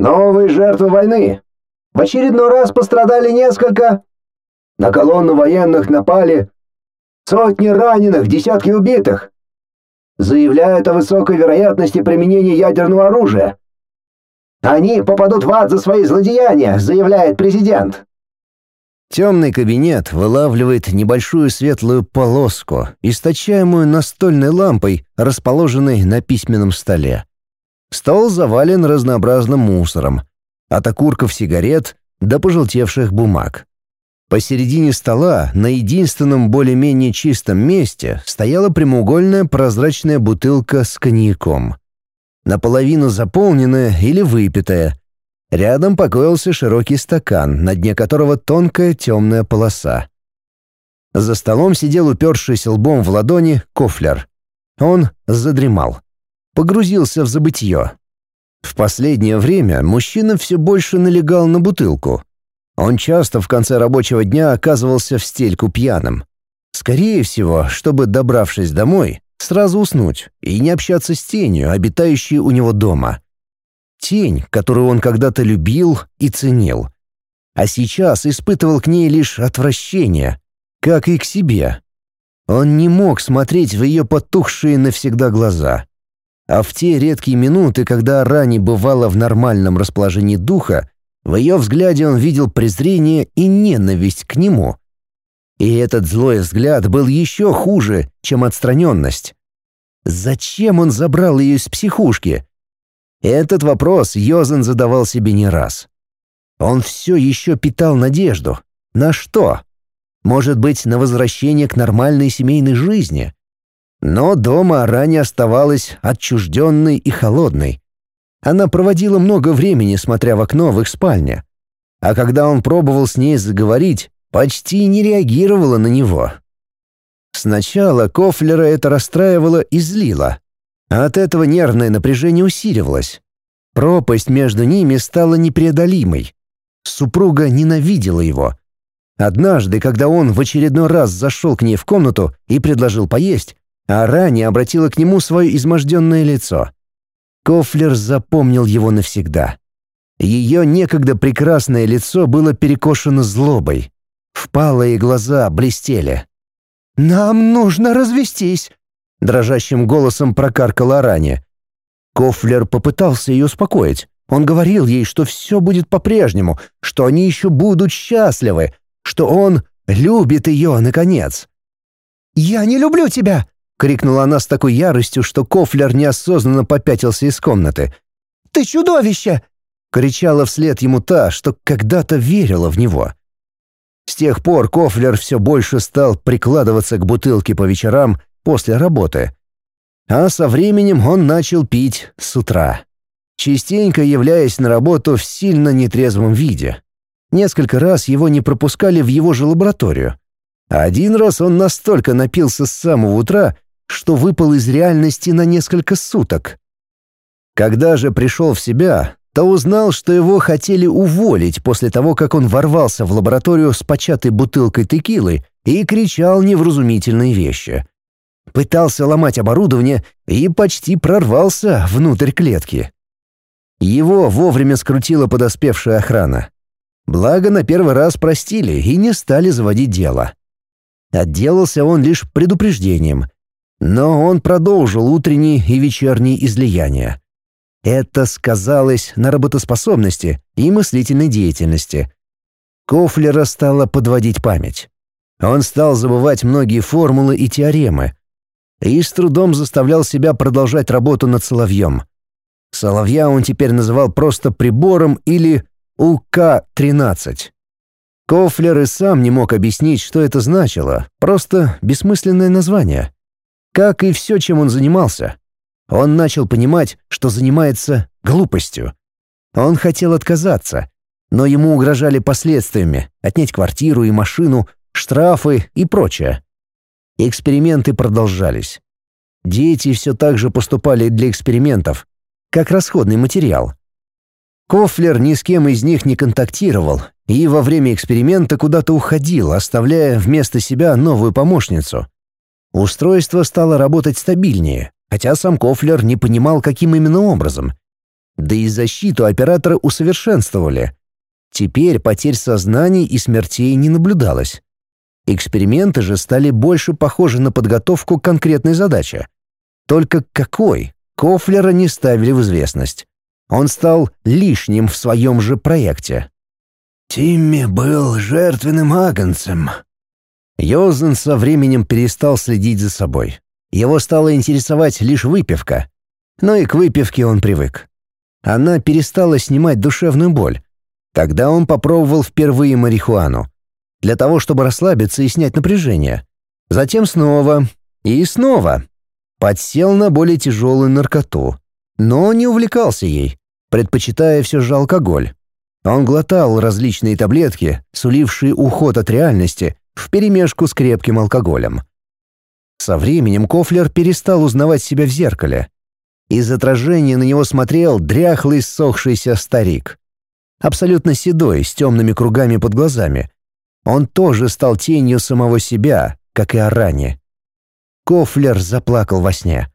Новые жертвы войны. В очередной раз пострадали несколько. На колонну военных напали. Сотни раненых, десятки убитых. Заявляют о высокой вероятности применения ядерного оружия. Они попадут в ад за свои злодеяния, заявляет президент. Темный кабинет вылавливает небольшую светлую полоску, источаемую настольной лампой, расположенной на письменном столе. Стол завален разнообразным мусором, от окурков сигарет до пожелтевших бумаг. Посередине стола, на единственном более-менее чистом месте, стояла прямоугольная прозрачная бутылка с коньяком. Наполовину заполненная или выпитая, Рядом покоился широкий стакан, на дне которого тонкая темная полоса. За столом сидел упершийся лбом в ладони Кофлер. Он задремал. Погрузился в забытье. В последнее время мужчина все больше налегал на бутылку. Он часто в конце рабочего дня оказывался в стельку пьяным. Скорее всего, чтобы, добравшись домой, сразу уснуть и не общаться с тенью, обитающей у него дома. Тень, которую он когда-то любил и ценил. А сейчас испытывал к ней лишь отвращение, как и к себе. Он не мог смотреть в ее потухшие навсегда глаза. А в те редкие минуты, когда Рани бывала в нормальном расположении духа, в ее взгляде он видел презрение и ненависть к нему. И этот злой взгляд был еще хуже, чем отстраненность. Зачем он забрал ее из психушки? Этот вопрос Йозен задавал себе не раз. Он все еще питал надежду. На что? Может быть, на возвращение к нормальной семейной жизни? Но дома Арани оставалась отчужденной и холодной. Она проводила много времени, смотря в окно в их спальне. А когда он пробовал с ней заговорить, почти не реагировала на него. Сначала Кофлера это расстраивало и злило, а от этого нервное напряжение усиливалось. Пропасть между ними стала непреодолимой. Супруга ненавидела его. Однажды, когда он в очередной раз зашел к ней в комнату и предложил поесть, а ранее обратила к нему свое изможденное лицо. Кофлер запомнил его навсегда. Ее некогда прекрасное лицо было перекошено злобой. Впалые глаза блестели. «Нам нужно развестись», дрожащим голосом прокаркала Араня. Кофлер попытался ее успокоить. Он говорил ей, что все будет по-прежнему, что они еще будут счастливы, что он любит ее, наконец. «Я не люблю тебя!» — крикнула она с такой яростью, что Кофлер неосознанно попятился из комнаты. «Ты чудовище!» — кричала вслед ему та, что когда-то верила в него. С тех пор Кофлер все больше стал прикладываться к бутылке по вечерам после работы. А со временем он начал пить с утра, частенько являясь на работу в сильно нетрезвом виде. Несколько раз его не пропускали в его же лабораторию. один раз он настолько напился с самого утра, что выпал из реальности на несколько суток. Когда же пришел в себя, то узнал, что его хотели уволить после того, как он ворвался в лабораторию с початой бутылкой текилы и кричал невразумительные вещи пытался ломать оборудование и почти прорвался внутрь клетки. Его вовремя скрутила подоспевшая охрана. Благо, на первый раз простили и не стали заводить дело. Отделался он лишь предупреждением, но он продолжил утренние и вечерние излияния. Это сказалось на работоспособности и мыслительной деятельности. Кофлера стала подводить память. Он стал забывать многие формулы и теоремы, и с трудом заставлял себя продолжать работу над соловьем. Соловья он теперь называл просто прибором или УК-13. Кофлер и сам не мог объяснить, что это значило, просто бессмысленное название. Как и все, чем он занимался. Он начал понимать, что занимается глупостью. Он хотел отказаться, но ему угрожали последствиями — отнять квартиру и машину, штрафы и прочее. Эксперименты продолжались. Дети все так же поступали для экспериментов, как расходный материал. Кофлер ни с кем из них не контактировал и во время эксперимента куда-то уходил, оставляя вместо себя новую помощницу. Устройство стало работать стабильнее, хотя сам Кофлер не понимал, каким именно образом. да и защиту оператора усовершенствовали. Теперь потерь сознаний и смертей не наблюдалось. Эксперименты же стали больше похожи на подготовку конкретной задачи. Только какой, Кофлера не ставили в известность. Он стал лишним в своем же проекте. «Тимми был жертвенным агнцем». Йозен со временем перестал следить за собой. Его стало интересовать лишь выпивка. Но и к выпивке он привык. Она перестала снимать душевную боль. Тогда он попробовал впервые марихуану. Для того, чтобы расслабиться и снять напряжение. Затем снова. И снова. Подсел на более тяжелую наркоту. Но не увлекался ей, предпочитая все же алкоголь. Он глотал различные таблетки, сулившие уход от реальности, вперемешку с крепким алкоголем. Со временем Кофлер перестал узнавать себя в зеркале. Из отражения на него смотрел дряхлый ссохшийся старик. Абсолютно седой, с темными кругами под глазами. Он тоже стал тенью самого себя, как и Арани. Кофлер заплакал во сне.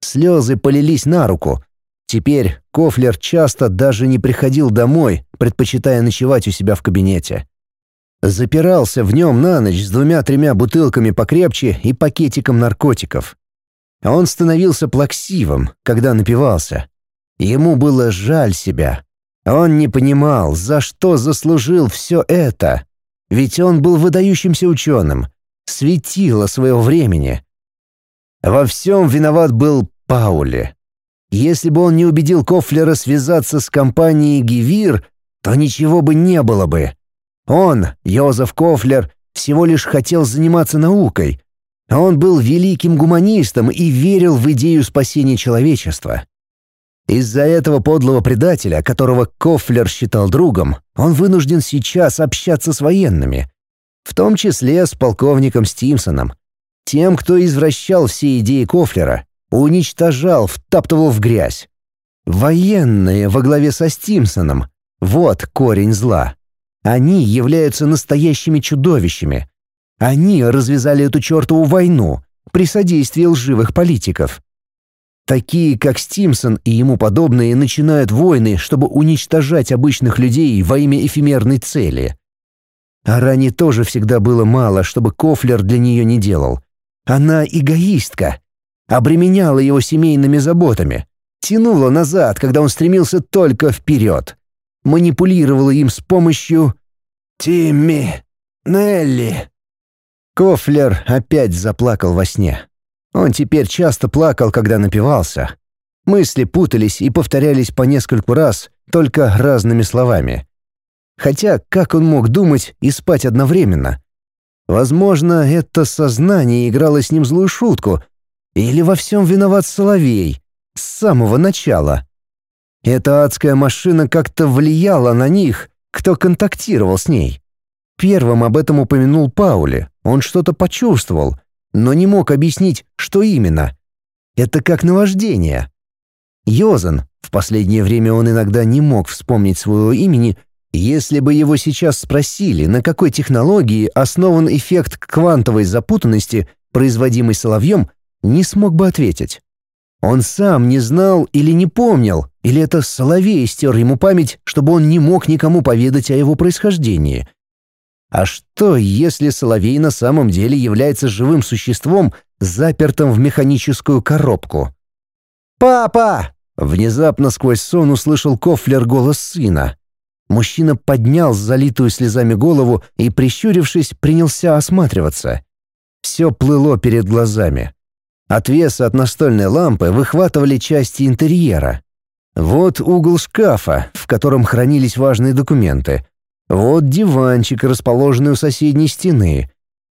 Слезы полились на руку. Теперь Кофлер часто даже не приходил домой, предпочитая ночевать у себя в кабинете. Запирался в нем на ночь с двумя-тремя бутылками покрепче и пакетиком наркотиков. Он становился плаксивым, когда напивался. Ему было жаль себя. Он не понимал, за что заслужил все это. Ведь он был выдающимся ученым, светило своего времени. Во всем виноват был Паули. Если бы он не убедил Кофлера связаться с компанией «Гивир», то ничего бы не было бы. Он, Йозеф Кофлер, всего лишь хотел заниматься наукой. Он был великим гуманистом и верил в идею спасения человечества. Из-за этого подлого предателя, которого Кофлер считал другом, он вынужден сейчас общаться с военными, в том числе с полковником Стимсоном, тем, кто извращал все идеи Кофлера, уничтожал, втаптывал в грязь. Военные во главе со Стимсоном — вот корень зла. Они являются настоящими чудовищами. Они развязали эту чертову войну при содействии лживых политиков. Такие, как Стимсон и ему подобные, начинают войны, чтобы уничтожать обычных людей во имя эфемерной цели. А Ране тоже всегда было мало, чтобы Кофлер для нее не делал. Она эгоистка. Обременяла его семейными заботами. Тянула назад, когда он стремился только вперед. Манипулировала им с помощью... «Тимми! Нелли!» Кофлер опять заплакал во сне. Он теперь часто плакал, когда напивался. Мысли путались и повторялись по нескольку раз, только разными словами. Хотя как он мог думать и спать одновременно? Возможно, это сознание играло с ним злую шутку. Или во всем виноват Соловей. С самого начала. Эта адская машина как-то влияла на них, кто контактировал с ней. Первым об этом упомянул Паули. Он что-то почувствовал, но не мог объяснить, что именно. Это как наваждение. Йозан, в последнее время он иногда не мог вспомнить своего имени, если бы его сейчас спросили, на какой технологии основан эффект квантовой запутанности, производимый Соловьем, не смог бы ответить. Он сам не знал или не помнил, или это Соловей стер ему память, чтобы он не мог никому поведать о его происхождении. А что, если Соловей на самом деле является живым существом, запертым в механическую коробку? «Папа!» Внезапно сквозь сон услышал Кофлер голос сына. Мужчина поднял залитую слезами голову и, прищурившись, принялся осматриваться. Все плыло перед глазами. Отвесы от настольной лампы выхватывали части интерьера. Вот угол шкафа, в котором хранились важные документы. Вот диванчик, расположенный у соседней стены.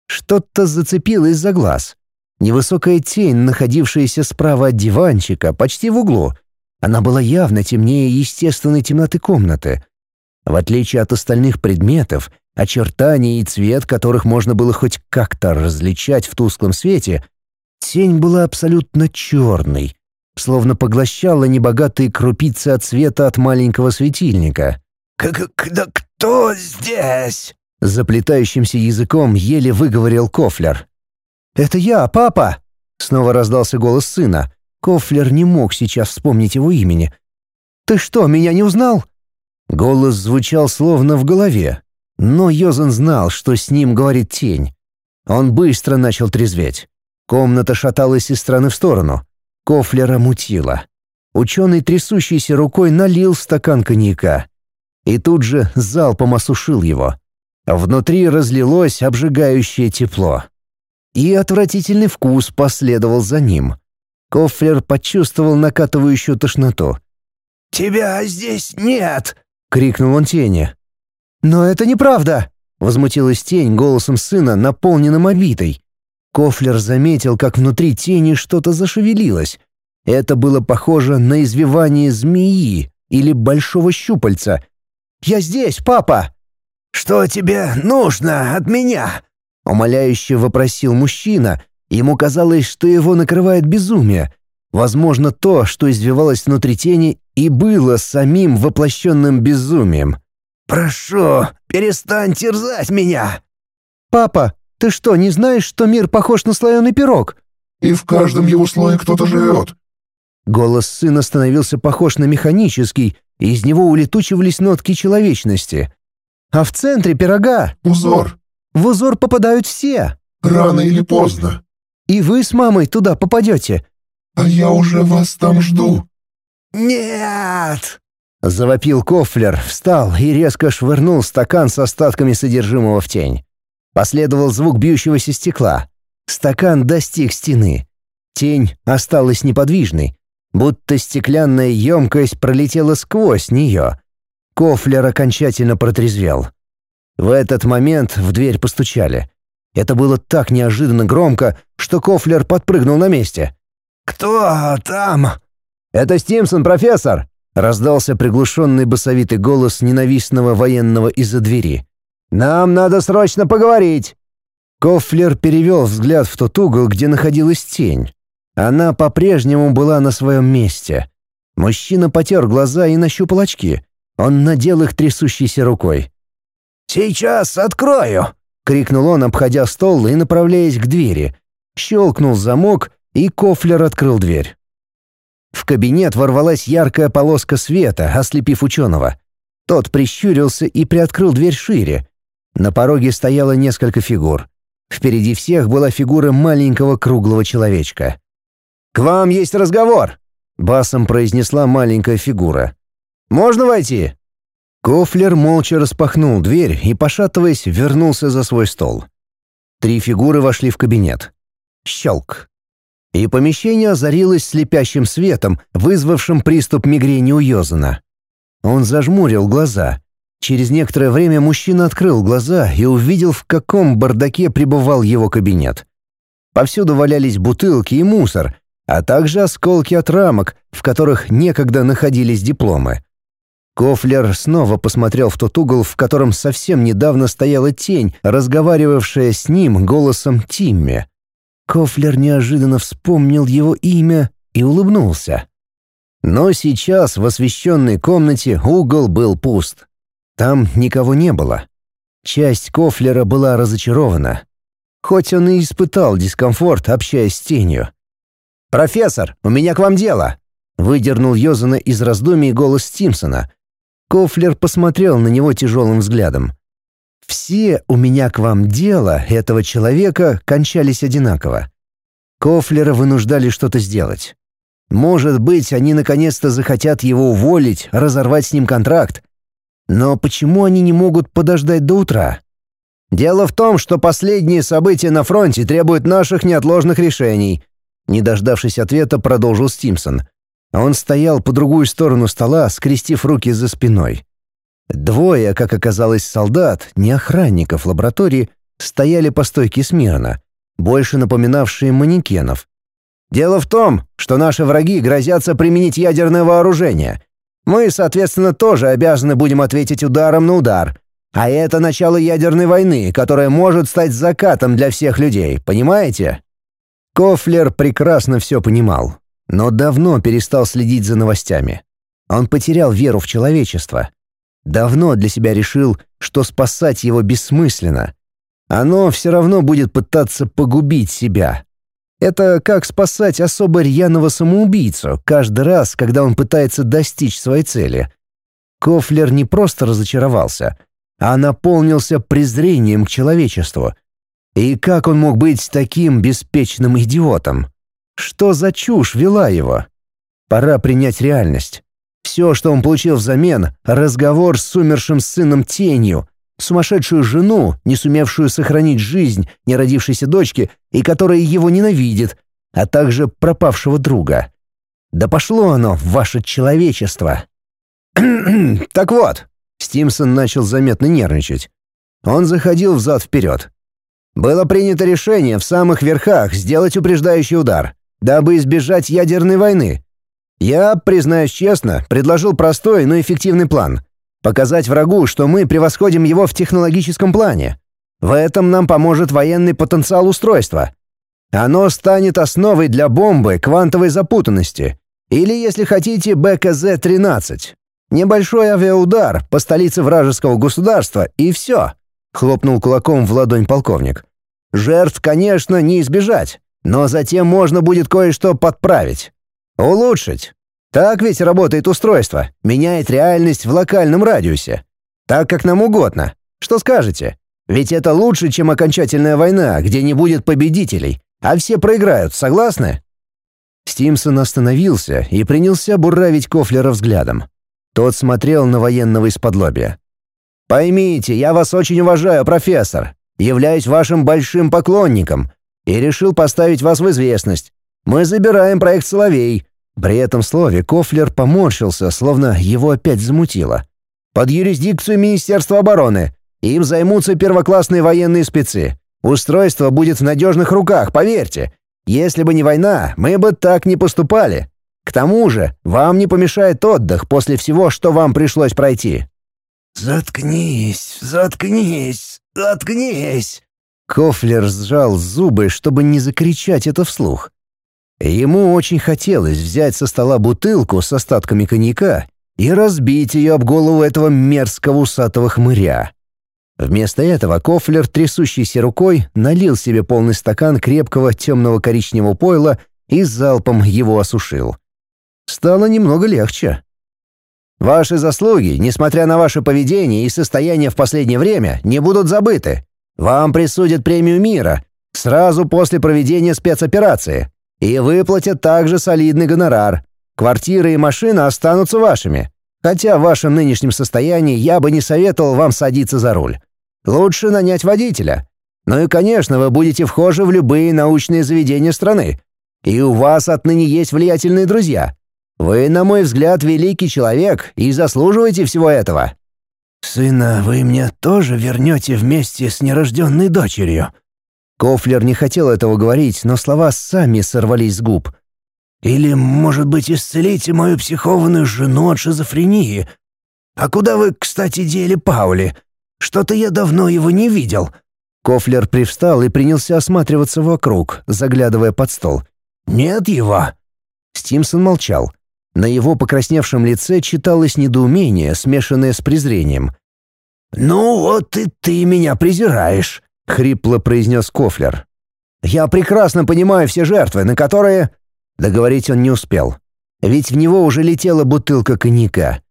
Что-то зацепилось за глаз. Невысокая тень, находившаяся справа от диванчика, почти в углу. Она была явно темнее естественной темноты комнаты — в отличие от остальных предметов, очертания и цвет которых можно было хоть как-то различать в тусклом свете, тень была абсолютно черной, словно поглощала небогатые крупицы от света от маленького светильника. «Когда кто здесь?» Заплетающимся языком еле выговорил Кофлер. «Это я, папа!» Снова раздался голос сына. Кофлер не мог сейчас вспомнить его имени. Ты что, меня не узнал?» Голос звучал словно в голове, но Йозан знал, что с ним говорит тень. Он быстро начал трезветь. Комната шаталась из стороны в сторону. Кофлера мутило. Ученый, трясущейся рукой, налил стакан коньяка. И тут же залпом осушил его. Внутри разлилось обжигающее тепло. И отвратительный вкус последовал за ним. Кофлер почувствовал накатывающую тошноту. «Тебя здесь нет!» — крикнул он тени. «Но это неправда!» — возмутилась тень голосом сына, наполненным обитой. Кофлер заметил, как внутри тени что-то зашевелилось. Это было похоже на извивание змеи или большого щупальца. «Я здесь, папа!» «Что тебе нужно от меня?» — умоляюще вопросил мужчина. Ему казалось, что его накрывает безумие. Возможно, то, что извивалось внутри тени, и было самим воплощенным безумием. «Прошу, перестань терзать меня!» «Папа, ты что, не знаешь, что мир похож на слоеный пирог?» «И в каждом его слое кто-то живет». Голос сына становился похож на механический, и из него улетучивались нотки человечности. «А в центре пирога...» «Узор». «В узор попадают все». «Рано или поздно». «И вы с мамой туда попадете». «А я уже вас там жду». «Нет!» Завопил Кофлер, встал и резко швырнул стакан с остатками содержимого в тень. Последовал звук бьющегося стекла. Стакан достиг стены. Тень осталась неподвижной, будто стеклянная емкость пролетела сквозь нее. Кофлер окончательно протрезвел. В этот момент в дверь постучали. Это было так неожиданно громко, что Кофлер подпрыгнул на месте. «Кто там?» «Это Стимсон, профессор!» Раздался приглушенный басовитый голос ненавистного военного из-за двери. «Нам надо срочно поговорить!» Кофлер перевел взгляд в тот угол, где находилась тень. Она по-прежнему была на своем месте. Мужчина потер глаза и нащупал очки. Он надел их трясущейся рукой. «Сейчас открою!» — крикнул он, обходя стол и направляясь к двери. Щелкнул замок, и Кофлер открыл дверь. В кабинет ворвалась яркая полоска света, ослепив ученого. Тот прищурился и приоткрыл дверь шире. На пороге стояло несколько фигур. Впереди всех была фигура маленького круглого человечка. «К вам есть разговор!» — басом произнесла маленькая фигура. «Можно войти?» Кофлер молча распахнул дверь и, пошатываясь, вернулся за свой стол. Три фигуры вошли в кабинет. Щелк и помещение озарилось слепящим светом, вызвавшим приступ мигрени у Йозана. Он зажмурил глаза. Через некоторое время мужчина открыл глаза и увидел, в каком бардаке пребывал его кабинет. Повсюду валялись бутылки и мусор, а также осколки от рамок, в которых некогда находились дипломы. Кофлер снова посмотрел в тот угол, в котором совсем недавно стояла тень, разговаривавшая с ним голосом Тимми. Кофлер неожиданно вспомнил его имя и улыбнулся. Но сейчас в освещенной комнате угол был пуст. Там никого не было. Часть Кофлера была разочарована. Хоть он и испытал дискомфорт, общаясь с тенью. «Профессор, у меня к вам дело!» Выдернул Йозана из раздумий голос Стимсона. Кофлер посмотрел на него тяжелым взглядом. Все «у меня к вам дело» этого человека кончались одинаково. Кофлера вынуждали что-то сделать. Может быть, они наконец-то захотят его уволить, разорвать с ним контракт. Но почему они не могут подождать до утра? Дело в том, что последние события на фронте требуют наших неотложных решений. Не дождавшись ответа, продолжил Стимсон. Он стоял по другую сторону стола, скрестив руки за спиной. Двое, как оказалось, солдат, не охранников лаборатории, стояли по стойке смирно, больше напоминавшие манекенов. Дело в том, что наши враги грозятся применить ядерное вооружение. Мы, соответственно, тоже обязаны будем ответить ударом на удар. А это начало ядерной войны, которая может стать закатом для всех людей, понимаете? Кофлер прекрасно все понимал, но давно перестал следить за новостями. Он потерял веру в человечество, Давно для себя решил, что спасать его бессмысленно. Оно все равно будет пытаться погубить себя. Это как спасать особо рьяного самоубийцу каждый раз, когда он пытается достичь своей цели. Кофлер не просто разочаровался, а наполнился презрением к человечеству. И как он мог быть таким беспечным идиотом? Что за чушь вела его? Пора принять реальность. Все, что он получил взамен — разговор с умершим сыном Тенью, сумасшедшую жену, не сумевшую сохранить жизнь неродившейся дочки и которая его ненавидит, а также пропавшего друга. Да пошло оно ваше человечество. так вот, Стимсон начал заметно нервничать. Он заходил взад-вперед. Было принято решение в самых верхах сделать упреждающий удар, дабы избежать ядерной войны. Я, признаюсь честно, предложил простой, но эффективный план — Показать врагу, что мы превосходим его в технологическом плане. В этом нам поможет военный потенциал устройства. Оно станет основой для бомбы квантовой запутанности. Или, если хотите, БКЗ-13. Небольшой авиаудар по столице вражеского государства, и все. Хлопнул кулаком в ладонь полковник. Жертв, конечно, не избежать, но затем можно будет кое-что подправить. Улучшить. Так ведь работает устройство, меняет реальность в локальном радиусе. Так, как нам угодно. Что скажете? Ведь это лучше, чем окончательная война, где не будет победителей, а все проиграют, согласны? Стимсон остановился и принялся буравить Кофлера взглядом. Тот смотрел на военного из-под лобья. «Поймите, я вас очень уважаю, профессор. Являюсь вашим большим поклонником и решил поставить вас в известность. Мы забираем проект «Соловей», при этом слове Кофлер поморщился, словно его опять замутило. «Под юрисдикцию Министерства обороны. Им займутся первоклассные военные спецы. Устройство будет в надежных руках, поверьте. Если бы не война, мы бы так не поступали. К тому же, вам не помешает отдых после всего, что вам пришлось пройти». «Заткнись, заткнись, заткнись!» Кофлер сжал зубы, чтобы не закричать это вслух. Ему очень хотелось взять со стола бутылку с остатками коньяка и разбить ее об голову этого мерзкого усатого хмыря. Вместо этого Кофлер, трясущейся рукой, налил себе полный стакан крепкого темного коричневого пойла и залпом его осушил. Стало немного легче. «Ваши заслуги, несмотря на ваше поведение и состояние в последнее время, не будут забыты. Вам присудят премию мира сразу после проведения спецоперации», и выплатят также солидный гонорар. Квартира и машина останутся вашими. Хотя в вашем нынешнем состоянии я бы не советовал вам садиться за руль. Лучше нанять водителя. Ну и, конечно, вы будете вхожи в любые научные заведения страны. И у вас отныне есть влиятельные друзья. Вы, на мой взгляд, великий человек и заслуживаете всего этого». «Сына вы мне тоже вернете вместе с нерожденной дочерью?» Кофлер не хотел этого говорить, но слова сами сорвались с губ. «Или, может быть, исцелите мою психованную жену от шизофрении? А куда вы, кстати, дели Паули? Что-то я давно его не видел». Кофлер привстал и принялся осматриваться вокруг, заглядывая под стол. «Нет его». Стимсон молчал. На его покрасневшем лице читалось недоумение, смешанное с презрением. «Ну вот и ты меня презираешь», — хрипло произнес Кофлер. «Я прекрасно понимаю все жертвы, на которые...» Договорить он не успел. Ведь в него уже летела бутылка коньяка.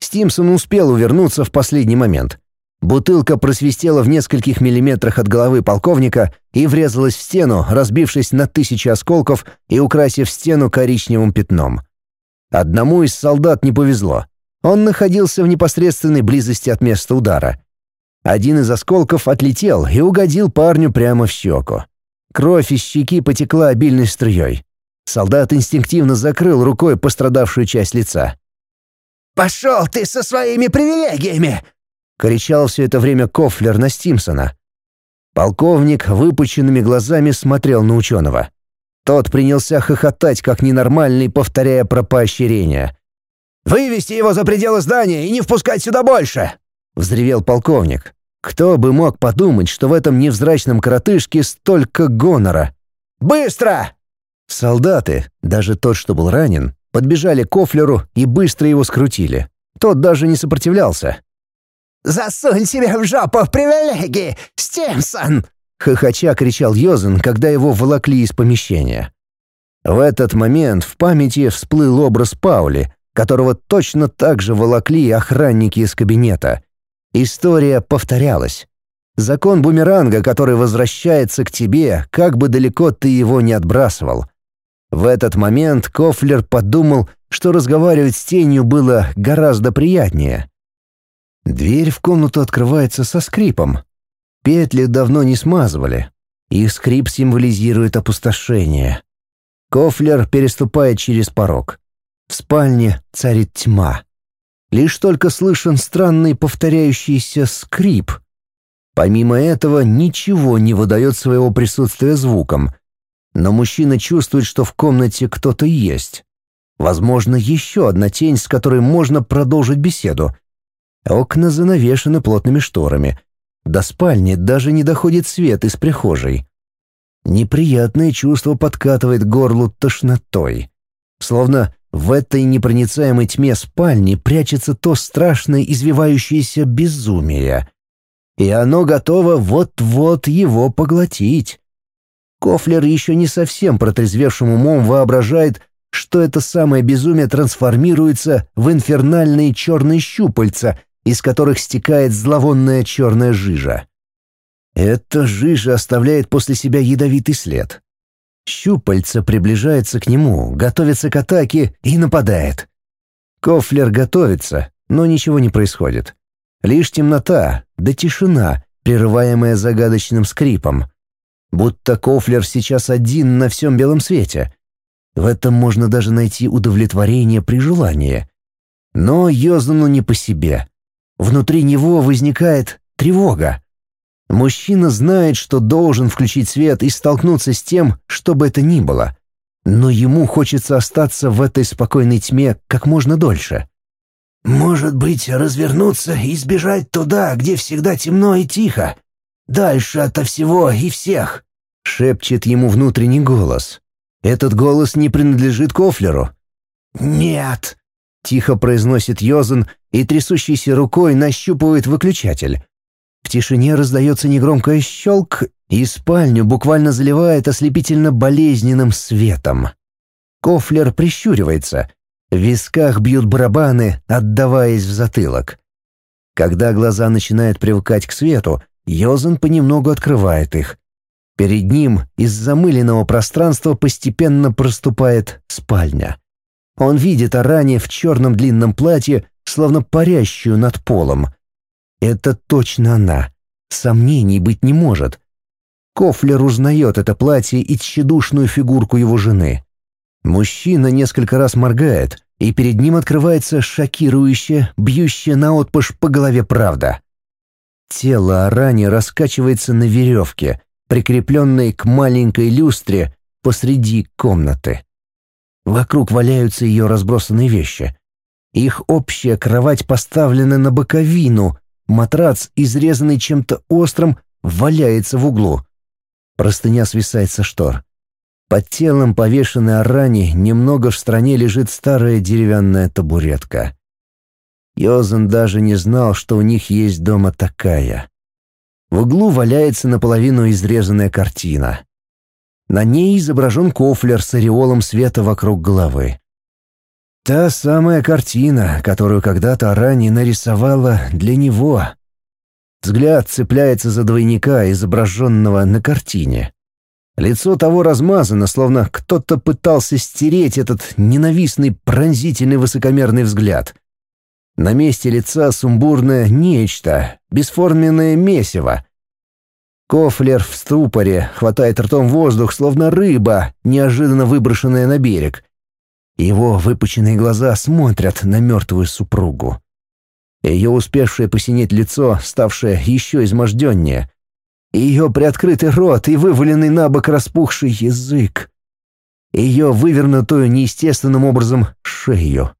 Стимсон успел увернуться в последний момент. Бутылка просвистела в нескольких миллиметрах от головы полковника и врезалась в стену, разбившись на тысячи осколков и украсив стену коричневым пятном. Одному из солдат не повезло. Он находился в непосредственной близости от места удара. Один из осколков отлетел и угодил парню прямо в щеку. Кровь из щеки потекла обильной струей. Солдат инстинктивно закрыл рукой пострадавшую часть лица. «Пошел ты со своими привилегиями!» — кричал все это время Кофлер на Стимсона. Полковник выпученными глазами смотрел на ученого. Тот принялся хохотать, как ненормальный, повторяя про поощрение. «Вывести его за пределы здания и не впускать сюда больше!» — взревел полковник. «Кто бы мог подумать, что в этом невзрачном коротышке столько гонора?» «Быстро!» Солдаты, даже тот, что был ранен, подбежали к Кофлеру и быстро его скрутили. Тот даже не сопротивлялся. «Засунь себе в жопу привилегии, Стимсон!» — хохоча кричал Йозен, когда его волокли из помещения. В этот момент в памяти всплыл образ Паули, которого точно так же волокли охранники из кабинета. История повторялась. Закон бумеранга, который возвращается к тебе, как бы далеко ты его не отбрасывал. В этот момент Кофлер подумал, что разговаривать с тенью было гораздо приятнее. Дверь в комнату открывается со скрипом. Петли давно не смазывали. Их скрип символизирует опустошение. Кофлер переступает через порог. В спальне царит тьма. Лишь только слышен странный повторяющийся скрип. Помимо этого, ничего не выдает своего присутствия звуком. Но мужчина чувствует, что в комнате кто-то есть. Возможно, еще одна тень, с которой можно продолжить беседу. Окна занавешены плотными шторами. До спальни даже не доходит свет из прихожей. Неприятное чувство подкатывает горлу тошнотой. Словно в этой непроницаемой тьме спальни прячется то страшное извивающееся безумие. И оно готово вот-вот его поглотить. Кофлер еще не совсем протрезвевшим умом воображает, что это самое безумие трансформируется в инфернальные черные щупальца — из которых стекает зловонная черная жижа. Эта жижа оставляет после себя ядовитый след. Щупальца приближается к нему, готовится к атаке и нападает. Кофлер готовится, но ничего не происходит. Лишь темнота, да тишина, прерываемая загадочным скрипом. Будто Кофлер сейчас один на всем белом свете. В этом можно даже найти удовлетворение при желании. Но Йозану не по себе. Внутри него возникает тревога. Мужчина знает, что должен включить свет и столкнуться с тем, что бы это ни было. Но ему хочется остаться в этой спокойной тьме как можно дольше. «Может быть, развернуться и сбежать туда, где всегда темно и тихо? Дальше ото всего и всех?» — шепчет ему внутренний голос. Этот голос не принадлежит Кофлеру. «Нет», — тихо произносит Йозен и трясущейся рукой нащупывает выключатель. В тишине раздается негромкое щелк, и спальню буквально заливает ослепительно-болезненным светом. Кофлер прищуривается. В висках бьют барабаны, отдаваясь в затылок. Когда глаза начинают привыкать к свету, Йозен понемногу открывает их. Перед ним из замыленного пространства постепенно проступает спальня. Он видит Арани в черном длинном платье, словно парящую над полом. Это точно она. Сомнений быть не может. Кофлер узнает это платье и тщедушную фигурку его жены. Мужчина несколько раз моргает, и перед ним открывается шокирующая, бьющая наотпашь по голове правда. Тело Арани раскачивается на веревке, прикрепленной к маленькой люстре посреди комнаты. Вокруг валяются ее разбросанные вещи. Их общая кровать поставлена на боковину, матрац, изрезанный чем-то острым, валяется в углу. Простыня свисает со штор. Под телом повешенной Арани немного в стороне лежит старая деревянная табуретка. Йозен даже не знал, что у них есть дома такая. В углу валяется наполовину изрезанная картина. На ней изображен кофлер с ореолом света вокруг головы. Та самая картина, которую когда-то Арани нарисовала для него. Взгляд цепляется за двойника, изображенного на картине. Лицо того размазано, словно кто-то пытался стереть этот ненавистный, пронзительный, высокомерный взгляд. На месте лица сумбурное нечто, бесформенное месиво, Кофлер в ступоре хватает ртом воздух, словно рыба, неожиданно выброшенная на берег. Его выпученные глаза смотрят на мертвую супругу. Ее успевшее посинеть лицо, ставшее еще изможденнее. Ее приоткрытый рот и вываленный на бок распухший язык. Ее вывернутую неестественным образом шею.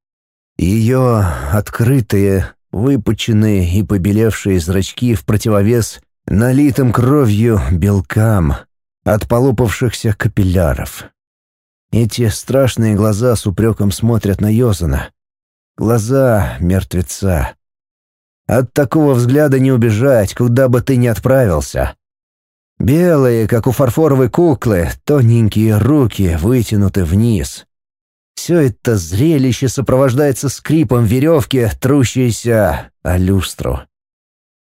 Ее открытые, выпученные и побелевшие зрачки в противовес налитым кровью белкам от полопавшихся капилляров. Эти страшные глаза с упреком смотрят на Йозана. Глаза мертвеца. От такого взгляда не убежать, куда бы ты ни отправился. Белые, как у фарфоровой куклы, тоненькие руки вытянуты вниз. Все это зрелище сопровождается скрипом веревки, трущейся о люстру.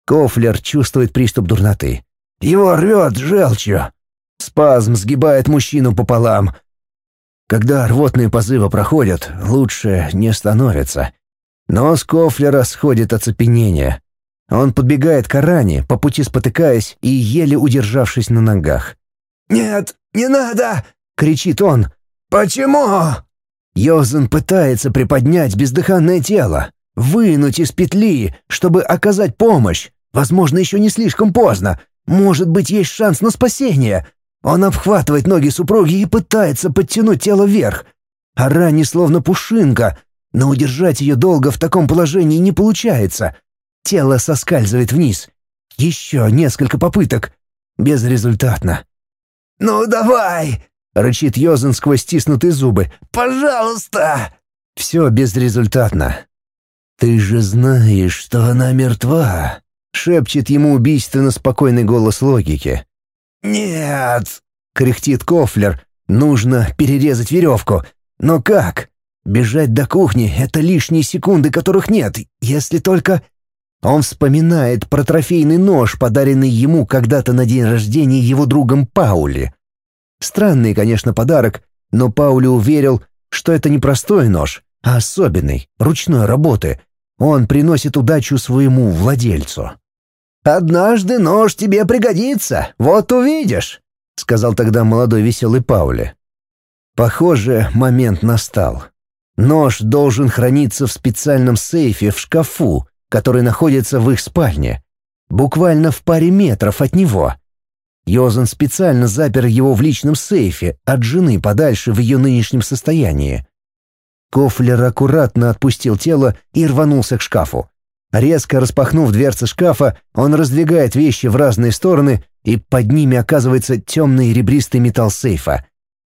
Кофлер чувствует приступ дурноты. Его рвет желчью. Спазм сгибает мужчину пополам. Когда рвотные позывы проходят, лучше не становится. Но с Кофлера сходит оцепенение. Он подбегает к Аране, по пути спотыкаясь и еле удержавшись на ногах. «Нет, не надо!» — кричит он. «Почему?» Йозен пытается приподнять бездыханное тело, вынуть из петли, чтобы оказать помощь. Возможно, еще не слишком поздно. Может быть, есть шанс на спасение. Он обхватывает ноги супруги и пытается подтянуть тело вверх. А Рани словно пушинка, но удержать ее долго в таком положении не получается. Тело соскальзывает вниз. Еще несколько попыток. Безрезультатно. «Ну давай!» — рычит Йозен сквозь стиснутые зубы. «Пожалуйста!» Все безрезультатно. «Ты же знаешь, что она мертва!» — шепчет ему убийственно спокойный голос логики. «Нет!» — кряхтит Кофлер. «Нужно перерезать веревку. Но как? Бежать до кухни — это лишние секунды, которых нет, если только...» Он вспоминает про трофейный нож, подаренный ему когда-то на день рождения его другом Паули. Странный, конечно, подарок, но Паули уверил, что это не простой нож, а особенный, ручной работы. Он приносит удачу своему владельцу. «Однажды нож тебе пригодится, вот увидишь», — сказал тогда молодой веселый Паули. Похоже, момент настал. Нож должен храниться в специальном сейфе в шкафу, который находится в их спальне, буквально в паре метров от него. Йозан специально запер его в личном сейфе от жены подальше в ее нынешнем состоянии. Кофлер аккуратно отпустил тело и рванулся к шкафу. Резко распахнув дверцы шкафа, он раздвигает вещи в разные стороны, и под ними оказывается темный ребристый металл сейфа.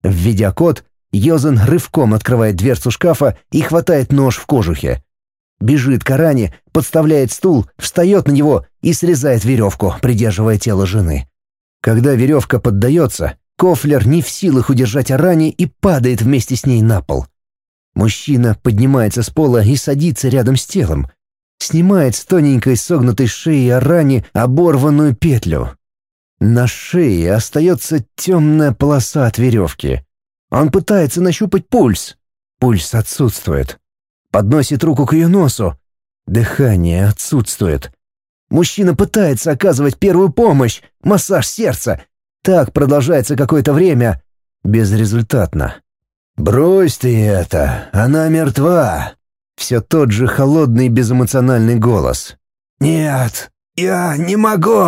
Введя код, Йозен рывком открывает дверцу шкафа и хватает нож в кожухе. Бежит к Аране, подставляет стул, встает на него и срезает веревку, придерживая тело жены. Когда веревка поддается, Кофлер не в силах удержать Аране и падает вместе с ней на пол. Мужчина поднимается с пола и садится рядом с телом. Снимает с тоненькой согнутой шеи Арани оборванную петлю. На шее остается темная полоса от веревки. Он пытается нащупать пульс. Пульс отсутствует. Подносит руку к ее носу. Дыхание отсутствует. Мужчина пытается оказывать первую помощь, массаж сердца. Так продолжается какое-то время. Безрезультатно. «Брось ты это, она мертва!» Все тот же холодный безэмоциональный голос. «Нет, я не могу!»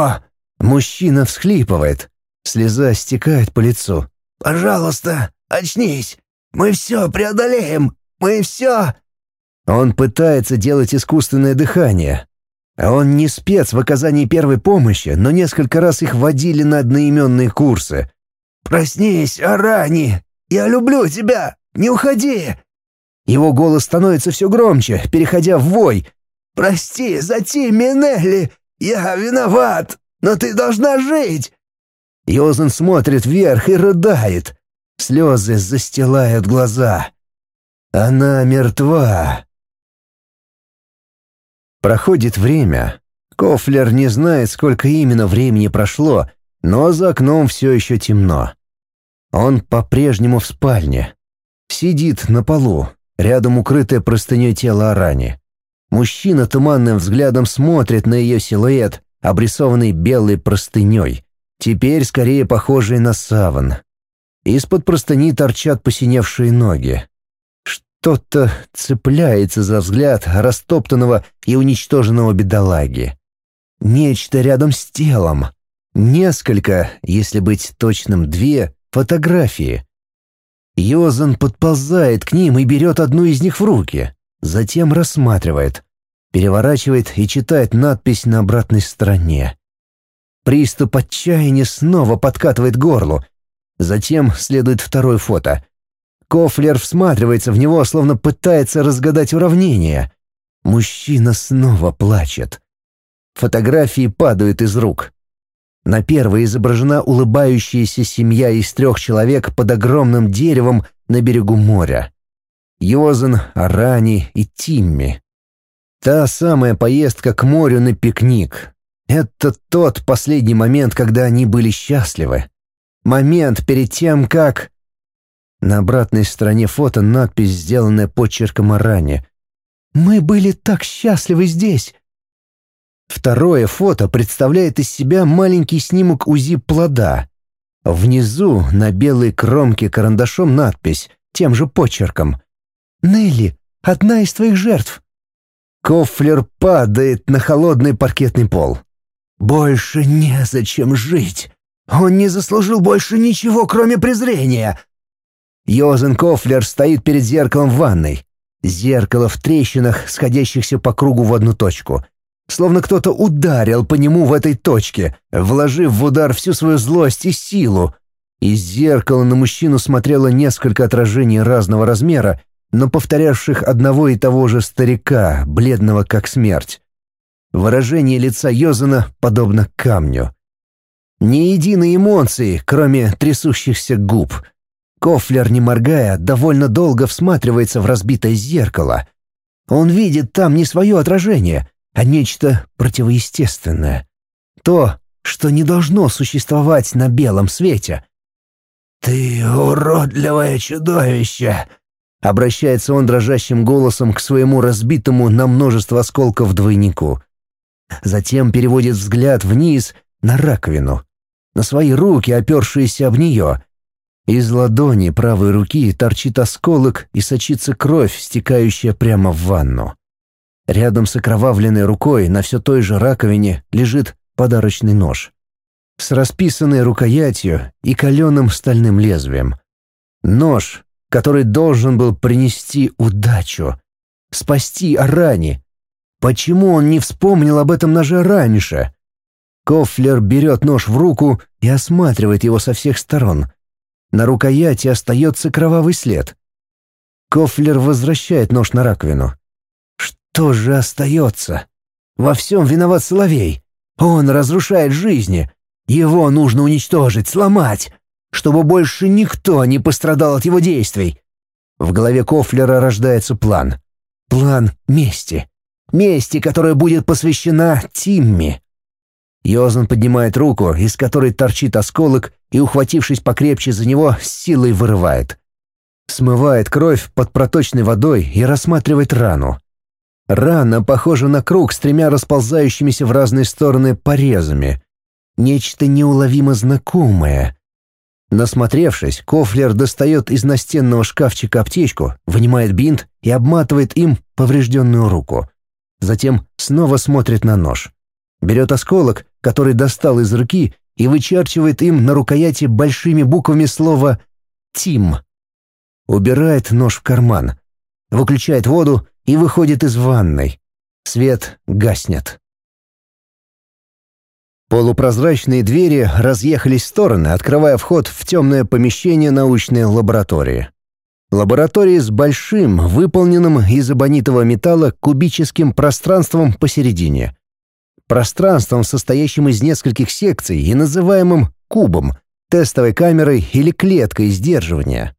Мужчина всхлипывает. Слеза стекает по лицу. «Пожалуйста, очнись! Мы все преодолеем! Мы все...» Он пытается делать искусственное дыхание. Он не спец в оказании первой помощи, но несколько раз их водили на одноименные курсы. «Проснись, Арани! Я люблю тебя! Не уходи!» Его голос становится все громче, переходя в вой. «Прости, зати, Минелли! Я виноват, но ты должна жить!» Йозен смотрит вверх и рыдает. Слезы застилают глаза. Она мертва. Проходит время. Кофлер не знает, сколько именно времени прошло, но за окном все еще темно. Он по-прежнему в спальне. Сидит на полу, рядом укрытое простыней тело Арани. Мужчина туманным взглядом смотрит на ее силуэт, обрисованный белой простыней, теперь скорее похожий на саван. Из-под простыни торчат посиневшие ноги. Что-то цепляется за взгляд растоптанного и уничтоженного бедолаги. Нечто рядом с телом. Несколько, если быть точным, две фотографии. Йозан подползает к ним и берет одну из них в руки. Затем рассматривает. Переворачивает и читает надпись на обратной стороне. Приступ отчаяния снова подкатывает горло. Затем следует второе фото — Кофлер всматривается в него, словно пытается разгадать уравнение. Мужчина снова плачет. Фотографии падают из рук. На первой изображена улыбающаяся семья из трех человек под огромным деревом на берегу моря. Йозен, Арани и Тимми. Та самая поездка к морю на пикник. Это тот последний момент, когда они были счастливы. Момент перед тем, как... На обратной стороне фото надпись, сделанная почерком Арани. «Мы были так счастливы здесь!» Второе фото представляет из себя маленький снимок УЗИ плода. Внизу на белой кромке карандашом надпись, тем же почерком. «Нелли, одна из твоих жертв». Кофлер падает на холодный паркетный пол. «Больше незачем жить. Он не заслужил больше ничего, кроме презрения». Йозен Кофлер стоит перед зеркалом в ванной. Зеркало в трещинах, сходящихся по кругу в одну точку словно кто-то ударил по нему в этой точке, вложив в удар всю свою злость и силу. Из зеркала на мужчину смотрело несколько отражений разного размера, но повторявших одного и того же старика, бледного как смерть. Выражение лица Йозена подобно камню. Ни единой эмоции, кроме трясущихся губ. Кофлер, не моргая, довольно долго всматривается в разбитое зеркало. Он видит там не свое отражение, а нечто противоестественное. То, что не должно существовать на белом свете. «Ты уродливое чудовище!» Обращается он дрожащим голосом к своему разбитому на множество осколков двойнику. Затем переводит взгляд вниз на раковину, на свои руки, опершиеся об нее. Из ладони правой руки торчит осколок и сочится кровь, стекающая прямо в ванну. Рядом с окровавленной рукой на все той же раковине лежит подарочный нож. С расписанной рукоятью и каленым стальным лезвием. Нож, который должен был принести удачу. Спасти Арани. Почему он не вспомнил об этом ноже раньше? Кофлер берет нож в руку и осматривает его со всех сторон. На рукояти остается кровавый след. Кофлер возвращает нож на раковину тоже остается. Во всем виноват Соловей. Он разрушает жизни. Его нужно уничтожить, сломать, чтобы больше никто не пострадал от его действий. В голове Кофлера рождается план. План мести. Мести, которая будет посвящена Тимми. Йозан поднимает руку, из которой торчит осколок, и, ухватившись покрепче за него, с силой вырывает. Смывает кровь под проточной водой и рассматривает рану. Рана похожа на круг с тремя расползающимися в разные стороны порезами. Нечто неуловимо знакомое. Насмотревшись, Кофлер достает из настенного шкафчика аптечку, вынимает бинт и обматывает им поврежденную руку. Затем снова смотрит на нож. Берет осколок, который достал из руки, и вычерчивает им на рукояти большими буквами слово «Тим». Убирает нож в карман. Выключает воду и выходит из ванной. Свет гаснет. Полупрозрачные двери разъехались в стороны, открывая вход в темное помещение научной лаборатории. Лаборатория с большим, выполненным из абонитового металла кубическим пространством посередине. Пространством, состоящим из нескольких секций и называемым кубом, тестовой камерой или клеткой сдерживания.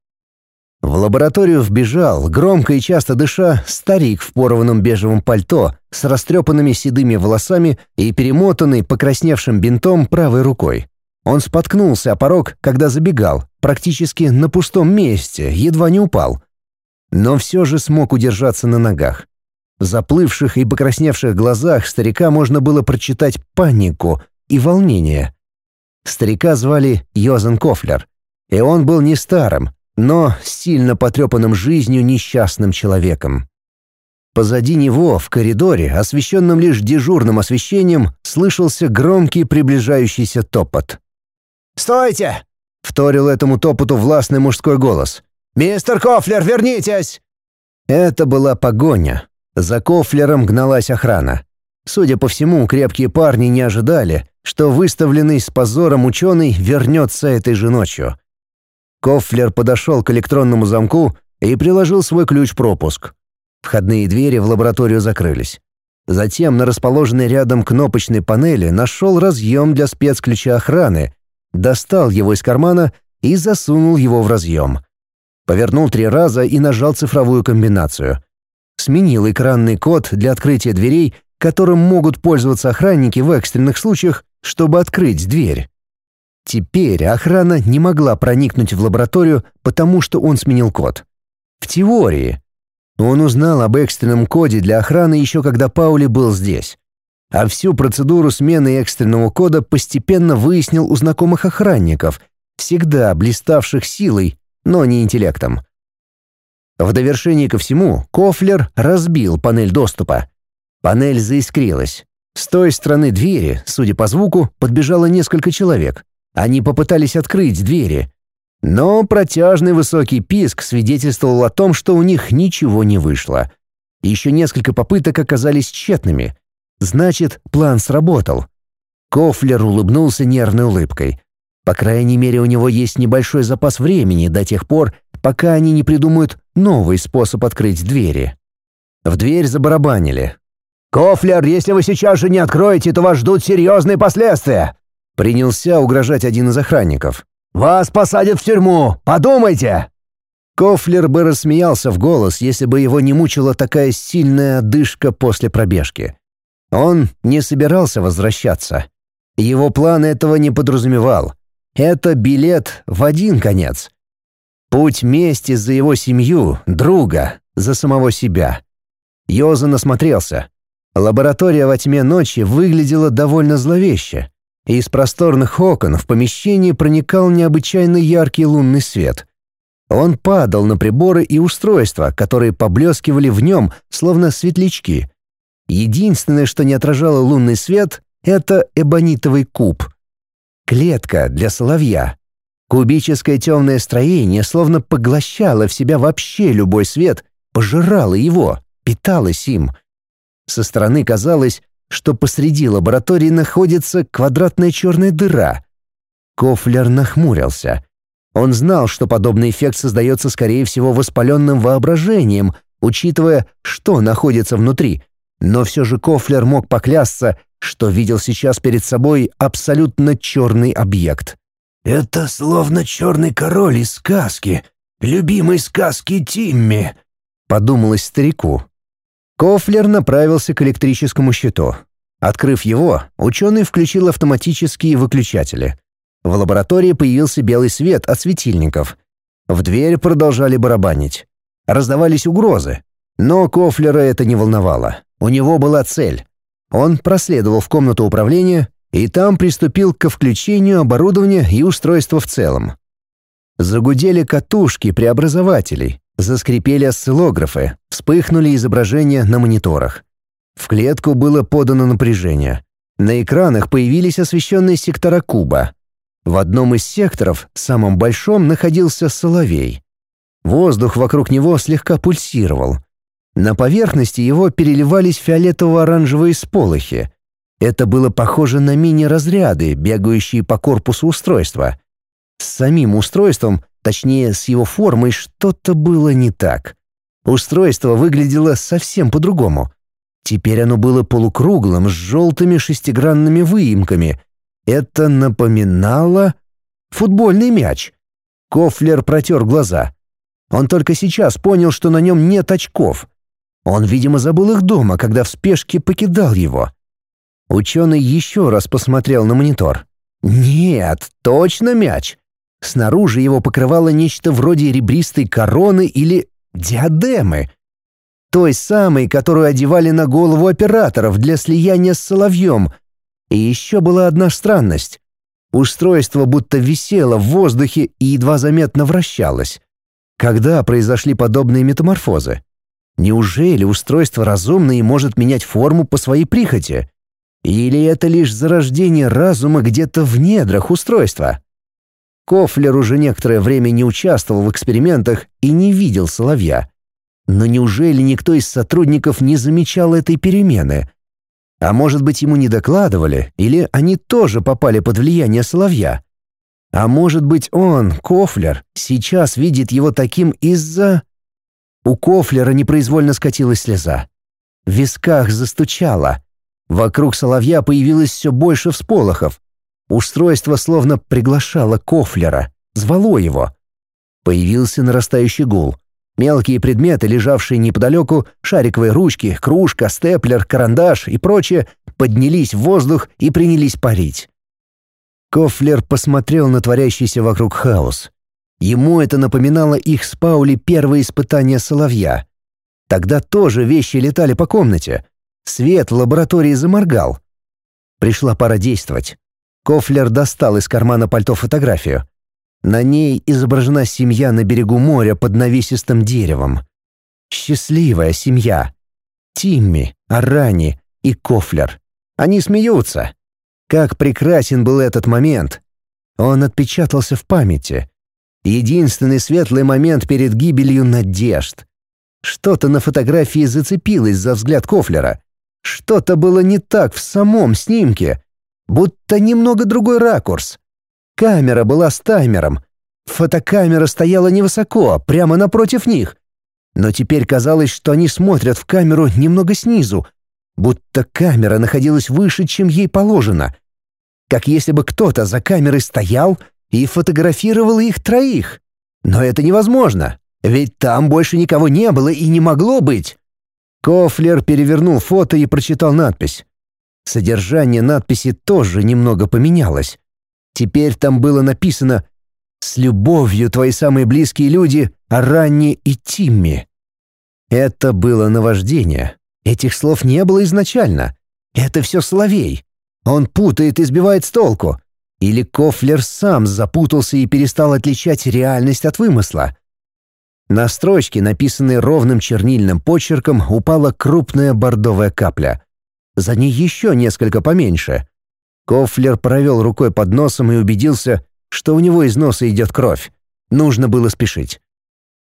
В лабораторию вбежал, громко и часто дыша, старик в порванном бежевом пальто с растрепанными седыми волосами и перемотанный покрасневшим бинтом правой рукой. Он споткнулся о порог, когда забегал, практически на пустом месте, едва не упал. Но все же смог удержаться на ногах. В заплывших и покрасневших глазах старика можно было прочитать панику и волнение. Старика звали Йозен Кофлер, и он был не старым, но сильно потрепанным жизнью несчастным человеком. Позади него, в коридоре, освещенном лишь дежурным освещением, слышался громкий приближающийся топот. «Стойте!» — вторил этому топоту властный мужской голос. «Мистер Кофлер, вернитесь!» Это была погоня. За Кофлером гналась охрана. Судя по всему, крепкие парни не ожидали, что выставленный с позором ученый вернется этой же ночью. Кофлер подошел к электронному замку и приложил свой ключ-пропуск. Входные двери в лабораторию закрылись. Затем на расположенной рядом кнопочной панели нашел разъем для спецключа охраны, достал его из кармана и засунул его в разъем. Повернул три раза и нажал цифровую комбинацию. Сменил экранный код для открытия дверей, которым могут пользоваться охранники в экстренных случаях, чтобы открыть дверь. Теперь охрана не могла проникнуть в лабораторию, потому что он сменил код. В теории. Он узнал об экстренном коде для охраны еще когда Паули был здесь. А всю процедуру смены экстренного кода постепенно выяснил у знакомых охранников, всегда блиставших силой, но не интеллектом. В довершении ко всему, Кофлер разбил панель доступа. Панель заискрилась. С той стороны двери, судя по звуку, подбежало несколько человек. Они попытались открыть двери. Но протяжный высокий писк свидетельствовал о том, что у них ничего не вышло. Еще несколько попыток оказались тщетными. Значит, план сработал. Кофлер улыбнулся нервной улыбкой. По крайней мере, у него есть небольшой запас времени до тех пор, пока они не придумают новый способ открыть двери. В дверь забарабанили. «Кофлер, если вы сейчас же не откроете, то вас ждут серьезные последствия!» Принялся угрожать один из охранников. «Вас посадят в тюрьму! Подумайте!» Кофлер бы рассмеялся в голос, если бы его не мучила такая сильная одышка после пробежки. Он не собирался возвращаться. Его план этого не подразумевал. Это билет в один конец. Путь мести за его семью, друга, за самого себя. Йозан осмотрелся. Лаборатория во тьме ночи выглядела довольно зловеще. Из просторных окон в помещении проникал необычайно яркий лунный свет. Он падал на приборы и устройства, которые поблескивали в нем, словно светлячки. Единственное, что не отражало лунный свет, это эбонитовый куб. Клетка для соловья. Кубическое темное строение словно поглощало в себя вообще любой свет, пожирало его, питалось им. Со стороны казалось, что посреди лаборатории находится квадратная черная дыра. Кофлер нахмурился. Он знал, что подобный эффект создается, скорее всего, воспаленным воображением, учитывая, что находится внутри. Но все же Кофлер мог поклясться, что видел сейчас перед собой абсолютно черный объект. «Это словно черный король из сказки, любимой сказки Тимми», — подумалось старику. Кофлер направился к электрическому щиту. Открыв его, ученый включил автоматические выключатели. В лаборатории появился белый свет от светильников. В дверь продолжали барабанить. Раздавались угрозы. Но Кофлера это не волновало. У него была цель. Он проследовал в комнату управления и там приступил к включению оборудования и устройства в целом. Загудели катушки преобразователей, Заскрипели осциллографы, вспыхнули изображения на мониторах. В клетку было подано напряжение. На экранах появились освещенные сектора куба. В одном из секторов, самом большом, находился соловей. Воздух вокруг него слегка пульсировал. На поверхности его переливались фиолетово-оранжевые сполохи. Это было похоже на мини-разряды, бегающие по корпусу устройства. С самим устройством Точнее, с его формой что-то было не так. Устройство выглядело совсем по-другому. Теперь оно было полукруглым, с желтыми шестигранными выемками. Это напоминало... футбольный мяч. Кофлер протер глаза. Он только сейчас понял, что на нем нет очков. Он, видимо, забыл их дома, когда в спешке покидал его. Ученый еще раз посмотрел на монитор. «Нет, точно мяч. Снаружи его покрывало нечто вроде ребристой короны или диадемы. Той самой, которую одевали на голову операторов для слияния с соловьем. И еще была одна странность. Устройство будто висело в воздухе и едва заметно вращалось. Когда произошли подобные метаморфозы? Неужели устройство разумное и может менять форму по своей прихоти? Или это лишь зарождение разума где-то в недрах устройства? Кофлер уже некоторое время не участвовал в экспериментах и не видел соловья. Но неужели никто из сотрудников не замечал этой перемены? А может быть, ему не докладывали, или они тоже попали под влияние соловья? А может быть, он, Кофлер, сейчас видит его таким из-за... У Кофлера непроизвольно скатилась слеза. В висках застучало. Вокруг соловья появилось все больше всполохов. Устройство словно приглашало Кофлера, звало его. Появился нарастающий гул. Мелкие предметы, лежавшие неподалеку, шариковые ручки, кружка, степлер, карандаш и прочее, поднялись в воздух и принялись парить. Кофлер посмотрел на творящийся вокруг хаос. Ему это напоминало их с Паули первое испытание соловья. Тогда тоже вещи летали по комнате. Свет в лаборатории заморгал. Пришла пора действовать. Кофлер достал из кармана пальто фотографию. На ней изображена семья на берегу моря под навесистым деревом. Счастливая семья. Тимми, Арани и Кофлер. Они смеются. Как прекрасен был этот момент. Он отпечатался в памяти. Единственный светлый момент перед гибелью надежд. Что-то на фотографии зацепилось за взгляд Кофлера. Что-то было не так в самом снимке. Будто немного другой ракурс. Камера была с таймером. Фотокамера стояла невысоко, прямо напротив них. Но теперь казалось, что они смотрят в камеру немного снизу, будто камера находилась выше, чем ей положено. Как если бы кто-то за камерой стоял и фотографировал их троих. Но это невозможно, ведь там больше никого не было и не могло быть. Кофлер перевернул фото и прочитал надпись. Содержание надписи тоже немного поменялось. Теперь там было написано «С любовью твои самые близкие люди Ранни и Тимми». Это было наваждение. Этих слов не было изначально. Это все Соловей. Он путает и сбивает с толку. Или Кофлер сам запутался и перестал отличать реальность от вымысла. На строчке, написанной ровным чернильным почерком, упала крупная бордовая капля. За ней еще несколько поменьше. Кофлер провел рукой под носом и убедился, что у него из носа идет кровь. Нужно было спешить.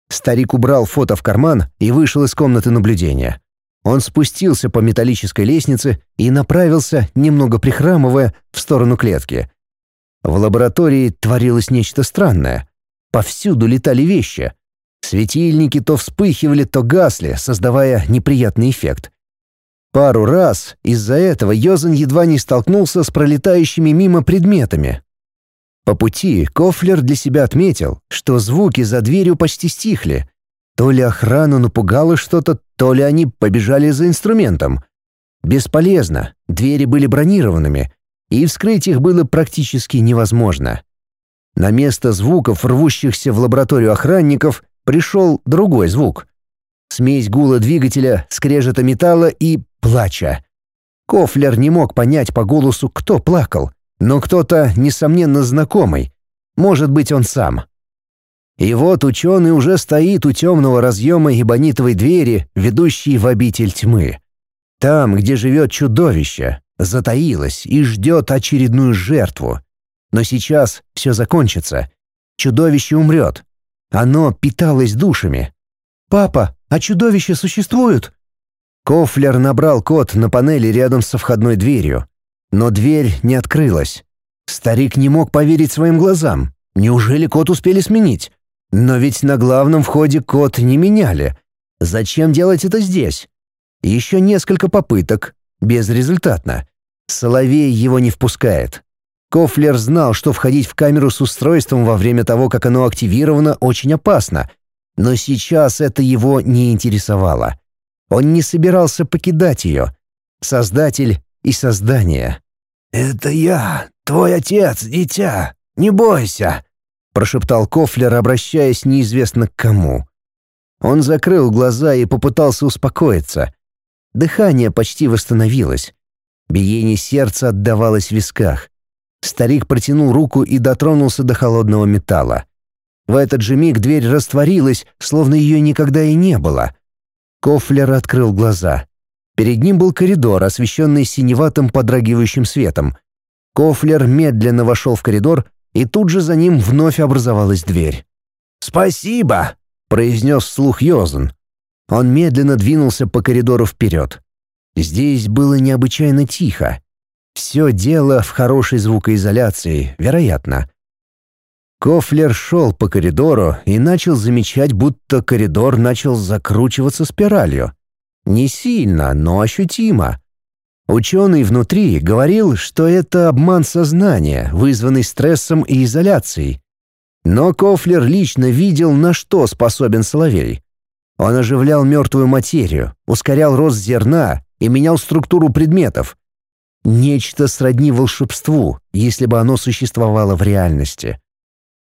Старик убрал фото в карман и вышел из комнаты наблюдения. Он спустился по металлической лестнице и направился, немного прихрамывая, в сторону клетки. В лаборатории творилось нечто странное. Повсюду летали вещи. Светильники то вспыхивали, то гасли, создавая неприятный эффект. Пару раз из-за этого Йозен едва не столкнулся с пролетающими мимо предметами. По пути Кофлер для себя отметил, что звуки за дверью почти стихли. То ли охрану напугало что-то, то ли они побежали за инструментом. Бесполезно, двери были бронированными, и вскрыть их было практически невозможно. На место звуков, рвущихся в лабораторию охранников, пришел другой звук. Смесь гула двигателя, скрежета металла и плача. Кофлер не мог понять по голосу, кто плакал, но кто-то, несомненно, знакомый. Может быть, он сам. И вот ученый уже стоит у темного разъема эбонитовой двери, ведущей в обитель тьмы. Там, где живет чудовище, затаилось и ждет очередную жертву. Но сейчас все закончится. Чудовище умрет. Оно питалось душами. «Папа, а чудовища существуют?» Кофлер набрал код на панели рядом со входной дверью. Но дверь не открылась. Старик не мог поверить своим глазам. Неужели код успели сменить? Но ведь на главном входе код не меняли. Зачем делать это здесь? Еще несколько попыток. Безрезультатно. Соловей его не впускает. Кофлер знал, что входить в камеру с устройством во время того, как оно активировано, очень опасно. Но сейчас это его не интересовало. Он не собирался покидать ее. Создатель и создание. «Это я, твой отец, дитя. Не бойся», — прошептал Кофлер, обращаясь неизвестно к кому. Он закрыл глаза и попытался успокоиться. Дыхание почти восстановилось. Биение сердца отдавалось в висках. Старик протянул руку и дотронулся до холодного металла. В этот же миг дверь растворилась, словно ее никогда и не было. Кофлер открыл глаза. Перед ним был коридор, освещенный синеватым подрагивающим светом. Кофлер медленно вошел в коридор, и тут же за ним вновь образовалась дверь. «Спасибо!» — произнес вслух Йозен. Он медленно двинулся по коридору вперед. Здесь было необычайно тихо. Все дело в хорошей звукоизоляции, вероятно. Кофлер шел по коридору и начал замечать, будто коридор начал закручиваться спиралью. Не сильно, но ощутимо. Ученый внутри говорил, что это обман сознания, вызванный стрессом и изоляцией. Но Кофлер лично видел, на что способен Соловей. Он оживлял мертвую материю, ускорял рост зерна и менял структуру предметов. Нечто сродни волшебству, если бы оно существовало в реальности.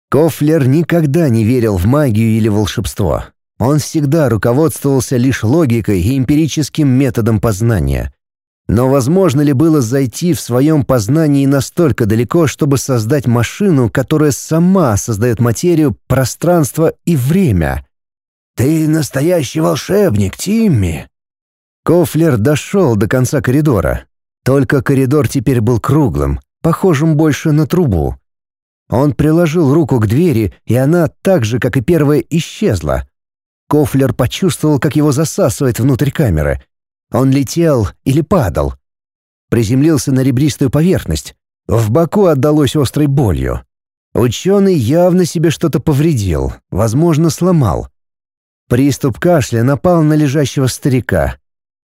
Кофлер никогда не верил в магию или волшебство. Он всегда руководствовался лишь логикой и эмпирическим методом познания. Но возможно ли было зайти в своем познании настолько далеко, чтобы создать машину, которая сама создает материю, пространство и время? «Ты настоящий волшебник, Тимми!» Кофлер дошел до конца коридора. Только коридор теперь был круглым, похожим больше на трубу. Он приложил руку к двери, и она, так же, как и первая, исчезла. Кофлер почувствовал, как его засасывает внутрь камеры. Он летел или падал. Приземлился на ребристую поверхность. В боку отдалось острой болью. Ученый явно себе что-то повредил, возможно, сломал. Приступ кашля напал на лежащего старика.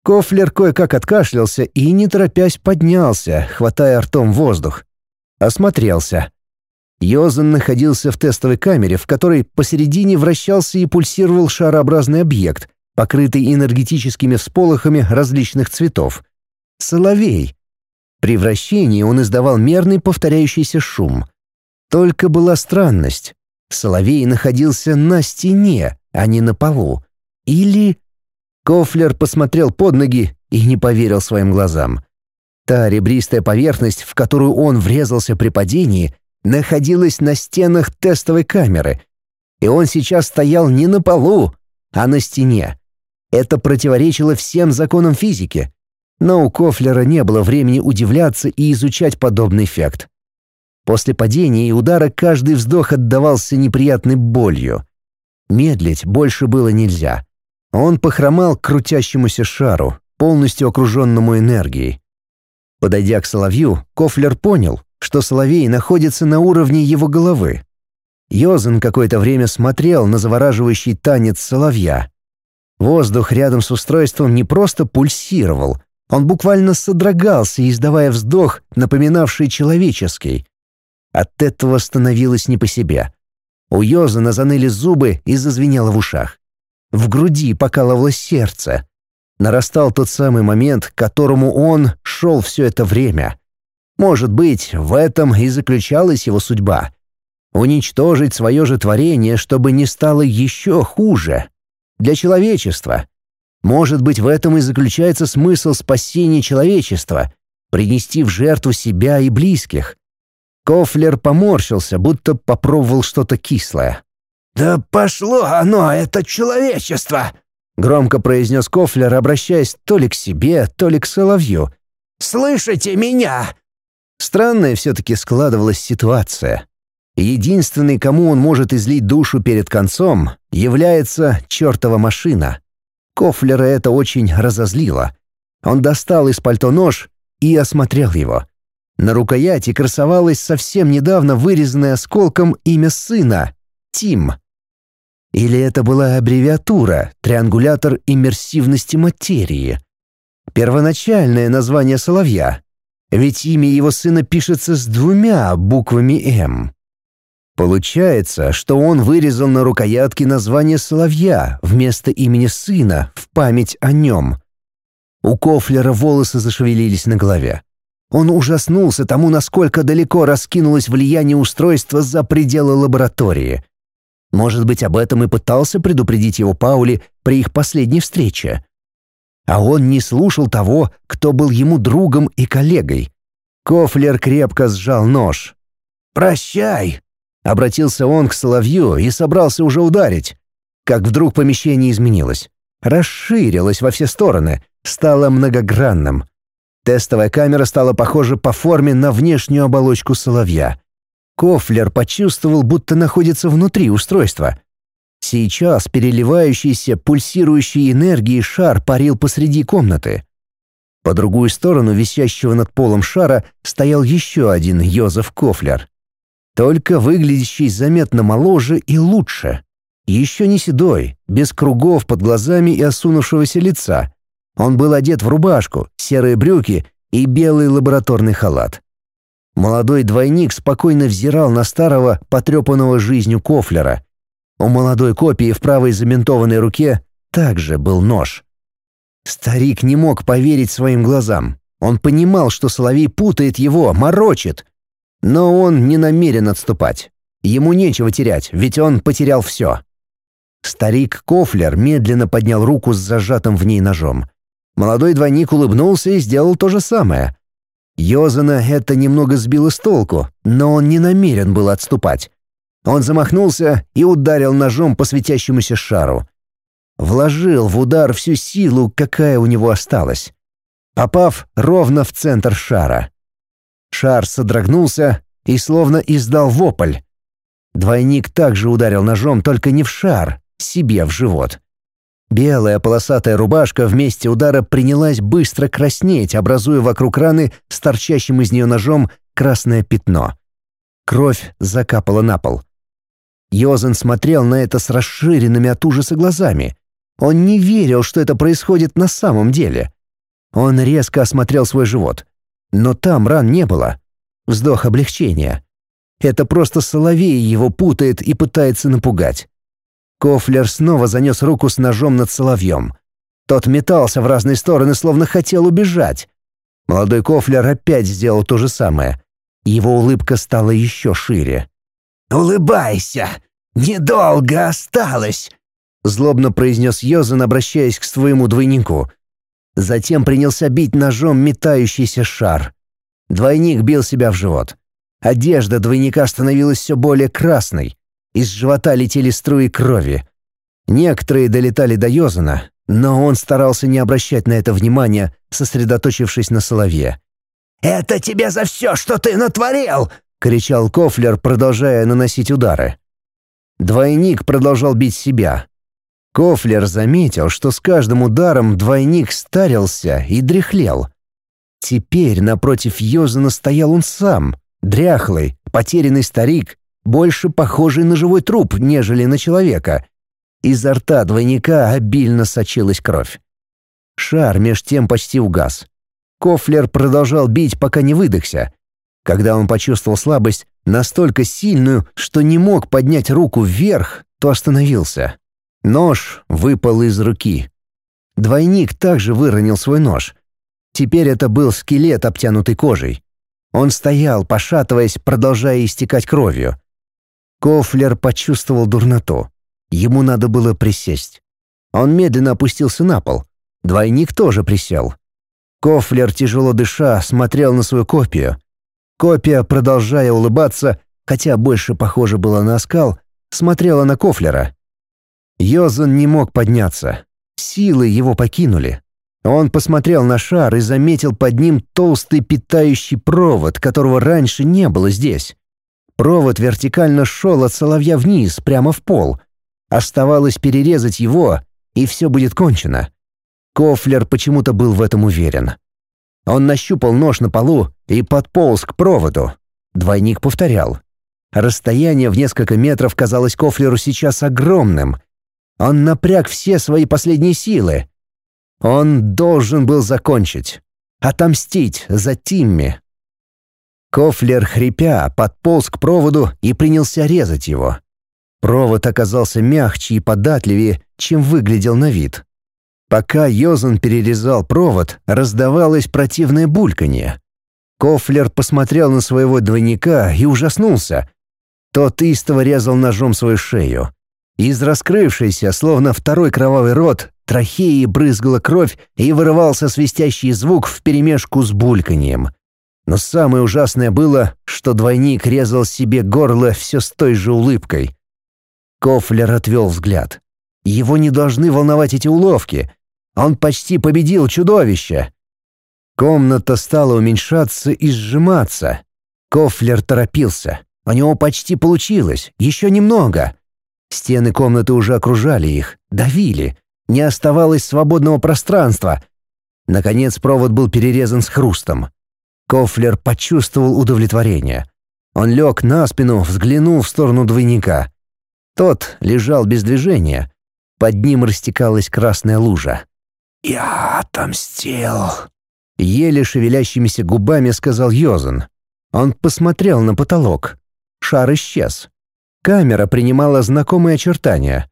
Кофлер кое-как откашлялся и, не торопясь, поднялся, хватая ртом воздух. Осмотрелся. Йозан находился в тестовой камере, в которой посередине вращался и пульсировал шарообразный объект, покрытый энергетическими всполохами различных цветов. Соловей. При вращении он издавал мерный повторяющийся шум. Только была странность. Соловей находился на стене, а не на полу. Или... Кофлер посмотрел под ноги и не поверил своим глазам. Та ребристая поверхность, в которую он врезался при падении, находилась на стенах тестовой камеры, и он сейчас стоял не на полу, а на стене. Это противоречило всем законам физики. Но у Кофлера не было времени удивляться и изучать подобный эффект. После падения и удара каждый вздох отдавался неприятной болью. Медлить больше было нельзя. Он похромал к крутящемуся шару, полностью окруженному энергией. Подойдя к соловью, Кофлер понял, что соловей находится на уровне его головы. Йозен какое-то время смотрел на завораживающий танец соловья. Воздух рядом с устройством не просто пульсировал, он буквально содрогался, издавая вздох, напоминавший человеческий. От этого становилось не по себе. У Йозена заныли зубы и зазвенело в ушах. В груди покалывалось сердце. Нарастал тот самый момент, к которому он шел все это время — может быть, в этом и заключалась его судьба. Уничтожить свое же творение, чтобы не стало еще хуже. Для человечества. Может быть, в этом и заключается смысл спасения человечества — принести в жертву себя и близких. Кофлер поморщился, будто попробовал что-то кислое. «Да пошло оно, это человечество!» — громко произнес Кофлер, обращаясь то ли к себе, то ли к Соловью. «Слышите меня? Странная все-таки складывалась ситуация. Единственный, кому он может излить душу перед концом, является чертова машина. Кофлера это очень разозлило. Он достал из пальто нож и осмотрел его. На рукояти красовалось совсем недавно вырезанное осколком имя сына — Тим. Или это была аббревиатура «Триангулятор иммерсивности материи». Первоначальное название соловья ведь имя его сына пишется с двумя буквами «М». Получается, что он вырезал на рукоятке название Соловья вместо имени сына в память о нем. У Кофлера волосы зашевелились на голове. Он ужаснулся тому, насколько далеко раскинулось влияние устройства за пределы лаборатории. Может быть, об этом и пытался предупредить его Паули при их последней встрече. А он не слушал того, кто был ему другом и коллегой. Кофлер крепко сжал нож. «Прощай!» — обратился он к Соловью и собрался уже ударить. Как вдруг помещение изменилось. Расширилось во все стороны, стало многогранным. Тестовая камера стала похожа по форме на внешнюю оболочку Соловья. Кофлер почувствовал, будто находится внутри устройства — Сейчас переливающийся, пульсирующий энергией шар парил посреди комнаты. По другую сторону висящего над полом шара стоял еще один Йозеф Кофлер. Только выглядящий заметно моложе и лучше. Еще не седой, без кругов под глазами и осунувшегося лица, Он был одет в рубашку, серые брюки и белый лабораторный халат. Молодой двойник спокойно взирал на старого, потрепанного жизнью кофлера. У молодой копии в правой заментованной руке также был нож. Старик не мог поверить своим глазам. Он понимал, что Соловей путает его, морочит. Но он не намерен отступать. Ему нечего терять, ведь он потерял все. Старик Кофлер медленно поднял руку с зажатым в ней ножом. Молодой двойник улыбнулся и сделал то же самое. Йозана это немного сбило с толку, но он не намерен был отступать. Он замахнулся и ударил ножом по светящемуся шару. Вложил в удар всю силу, какая у него осталась, попав ровно в центр шара. Шар содрогнулся и словно издал вопль. Двойник также ударил ножом, только не в шар, себе в живот. Белая полосатая рубашка вместе удара принялась быстро краснеть, образуя вокруг раны с торчащим из нее ножом красное пятно. Кровь закапала на пол. Йозен смотрел на это с расширенными от ужаса глазами. Он не верил, что это происходит на самом деле. Он резко осмотрел свой живот. Но там ран не было. Вздох облегчения. Это просто соловей его путает и пытается напугать. Кофлер снова занес руку с ножом над соловьем. Тот метался в разные стороны, словно хотел убежать. Молодой Кофлер опять сделал то же самое. Его улыбка стала еще шире. «Улыбайся! Недолго осталось!» Злобно произнес Йозен, обращаясь к своему двойнику. Затем принялся бить ножом метающийся шар. Двойник бил себя в живот. Одежда двойника становилась все более красной. Из живота летели струи крови. Некоторые долетали до Йозана, но он старался не обращать на это внимания, сосредоточившись на соловье. «Это тебе за все, что ты натворил!» — кричал Кофлер, продолжая наносить удары. Двойник продолжал бить себя. Кофлер заметил, что с каждым ударом двойник старился и дряхлел. Теперь напротив Йозана стоял он сам, дряхлый, потерянный старик, больше похожий на живой труп, нежели на человека. Изо рта двойника обильно сочилась кровь. Шар меж тем почти угас. Кофлер продолжал бить, пока не выдохся. Когда он почувствовал слабость, настолько сильную, что не мог поднять руку вверх, то остановился. Нож выпал из руки. Двойник также выронил свой нож. Теперь это был скелет, обтянутый кожей. Он стоял, пошатываясь, продолжая истекать кровью. Кофлер почувствовал дурноту. Ему надо было присесть. Он медленно опустился на пол. Двойник тоже присел. Кофлер, тяжело дыша, смотрел на свою копию. Копия, продолжая улыбаться, хотя больше похоже было на оскал, смотрела на Кофлера. Йозан не мог подняться. Силы его покинули. Он посмотрел на шар и заметил под ним толстый питающий провод, которого раньше не было здесь. Провод вертикально шел от соловья вниз, прямо в пол. Оставалось перерезать его, и все будет кончено. Кофлер почему-то был в этом уверен. Он нащупал нож на полу и подполз к проводу. Двойник повторял. Расстояние в несколько метров казалось Кофлеру сейчас огромным. Он напряг все свои последние силы. Он должен был закончить. Отомстить за Тимми. Кофлер, хрипя, подполз к проводу и принялся резать его. Провод оказался мягче и податливее, чем выглядел на вид. Пока Йозан перерезал провод, раздавалось противное бульканье. Кофлер посмотрел на своего двойника и ужаснулся. Тот истово резал ножом свою шею. Из раскрывшейся, словно второй кровавый рот, трахеи брызгала кровь и вырывался свистящий звук вперемешку с бульканьем. Но самое ужасное было, что двойник резал себе горло все с той же улыбкой. Кофлер отвел взгляд. Его не должны волновать эти уловки. Он почти победил чудовище. Комната стала уменьшаться и сжиматься. Кофлер торопился. У него почти получилось. Еще немного. Стены комнаты уже окружали их, давили. Не оставалось свободного пространства. Наконец провод был перерезан с хрустом. Кофлер почувствовал удовлетворение. Он лег на спину, взглянул в сторону двойника. Тот лежал без движения. Под ним растекалась красная лужа. «Я отомстил», — еле шевелящимися губами сказал Йозен. Он посмотрел на потолок. Шар исчез. Камера принимала знакомые очертания.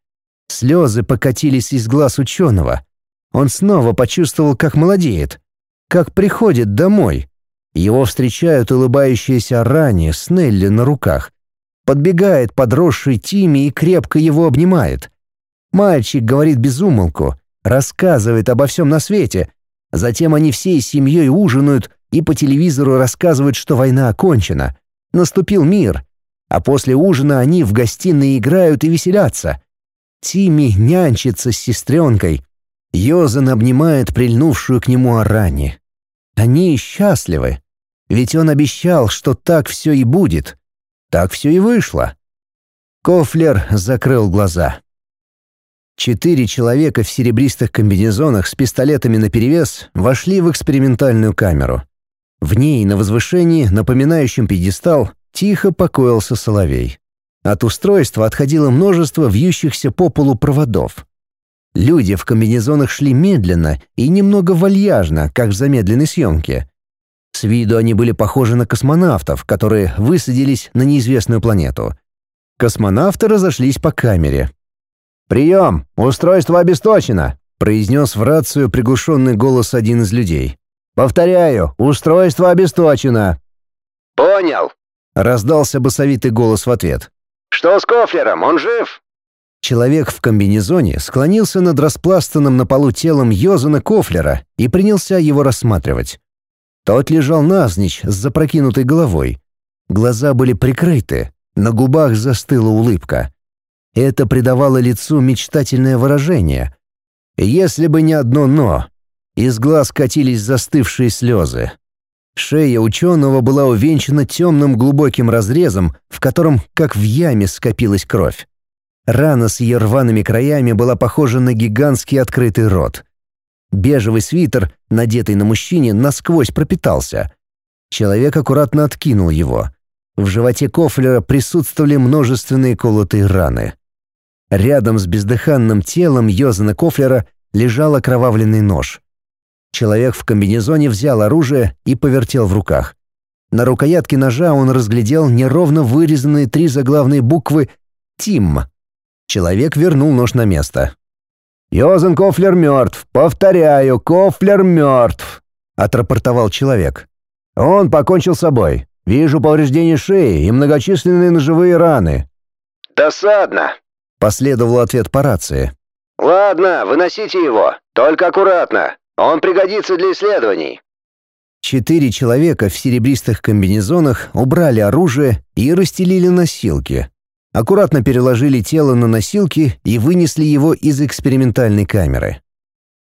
Слезы покатились из глаз ученого. Он снова почувствовал, как молодеет, как приходит домой. Его встречают улыбающиеся Рани с Нелли на руках. Подбегает подросший Тимми и крепко его обнимает. Мальчик говорит без умолку, рассказывает обо всем на свете. Затем они всей семьей ужинают и по телевизору рассказывают, что война окончена. Наступил мир. А после ужина они в гостиной играют и веселятся. Тимми нянчится с сестренкой. Йозан обнимает прильнувшую к нему Арани. Они счастливы. Ведь он обещал, что так все и будет. Так все и вышло. Кофлер закрыл глаза. Четыре человека в серебристых комбинезонах с пистолетами наперевес вошли в экспериментальную камеру. В ней, на возвышении, напоминающем пьедестал, тихо покоился соловей. От устройства отходило множество вьющихся по полу проводов. Люди в комбинезонах шли медленно и немного вальяжно, как в замедленной съемке. С виду они были похожи на космонавтов, которые высадились на неизвестную планету. Космонавты разошлись по камере. «Прием! Устройство обесточено!» — произнес в рацию приглушенный голос один из людей. «Повторяю, устройство обесточено!» «Понял!» — раздался басовитый голос в ответ. «Что с Кофлером? Он жив?» Человек в комбинезоне склонился над распластанным на полу телом Йозана Кофлера и принялся его рассматривать. Тот лежал навзничь с запрокинутой головой. Глаза были прикрыты, на губах застыла улыбка. Это придавало лицу мечтательное выражение. Если бы не одно «но», из глаз катились застывшие слезы. Шея ученого была увенчана темным глубоким разрезом, в котором, как в яме, скопилась кровь. Рана с ее рваными краями была похожа на гигантский открытый рот. Бежевый свитер, надетый на мужчине, насквозь пропитался. Человек аккуратно откинул его. В животе Кофлера присутствовали множественные колотые раны. Рядом с бездыханным телом Йозана Кофлера лежал окровавленный нож. Человек в комбинезоне взял оружие и повертел в руках. На рукоятке ножа он разглядел неровно вырезанные три заглавные буквы «ТИМ». Человек вернул нож на место. «Йозен Кофлер мертв! Повторяю, Кофлер мертв!» — отрапортовал человек. «Он покончил с собой. Вижу повреждения шеи и многочисленные ножевые раны». «Досадно!» — последовал ответ по рации. «Ладно, выносите его. Только аккуратно. Он пригодится для исследований». Четыре человека в серебристых комбинезонах убрали оружие и расстелили носилки. Аккуратно переложили тело на носилки и вынесли его из экспериментальной камеры.